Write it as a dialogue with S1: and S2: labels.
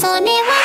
S1: それは